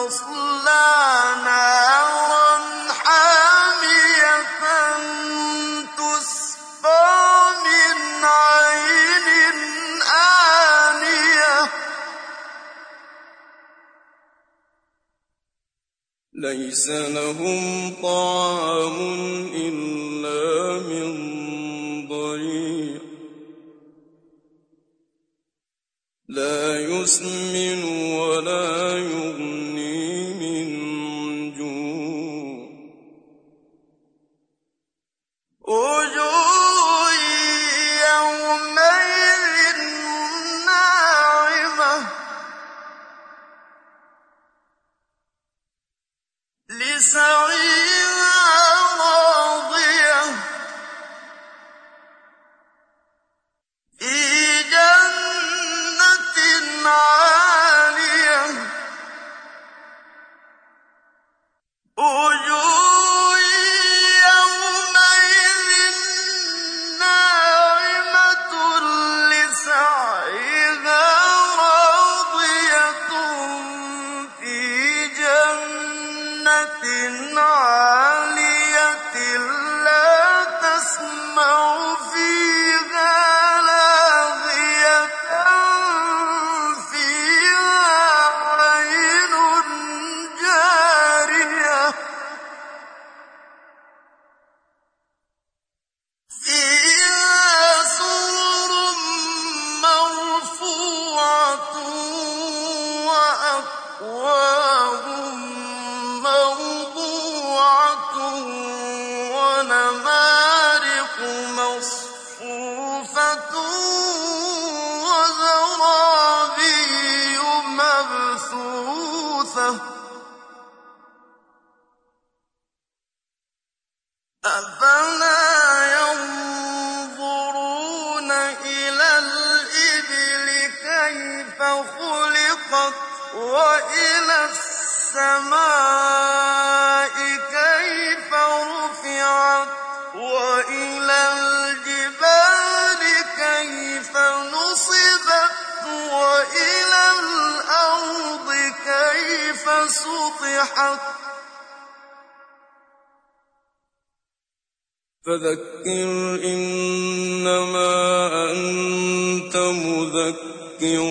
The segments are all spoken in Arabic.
تَصْلَىٰ نَارًا حَامِيَةً تُسْقَىٰ مِنْ عَيْنٍ آنِيَةٍ. لَيْسَ لَهُمْ طَعَامٌ إِلَّا مِن ضَرِيعٍ. لَّا يُسْمِنُ لِّسَعْيِهَا رَاضِيَةٌ. فِي جَنَّةٍ عَالِيَةٍ. مَبْثُوثَةٌ أَفَلَا يَنظُرُونَ إِلَى الْإِبِلِ كَيْفَ خُلِقَتْ وَإِلَى السَّمَاءِ سُطِحَتْ فَذَكِّرْ إِنَّمَا أَنتَ مُذَكِّرٌ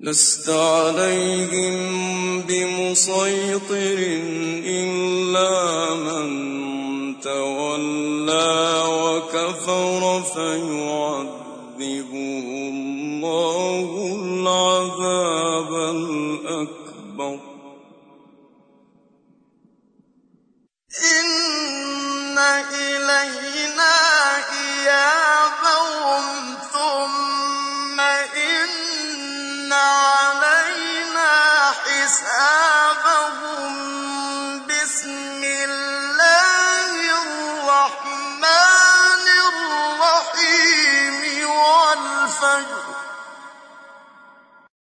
لَّسْتَ عَلَيْهِم بِمُصَيْطِرٍ إِلَّا مَن تَوَلَّىٰ فيعذبه الله العذاب الأكبر. إن إلينا إيابهم ثم إن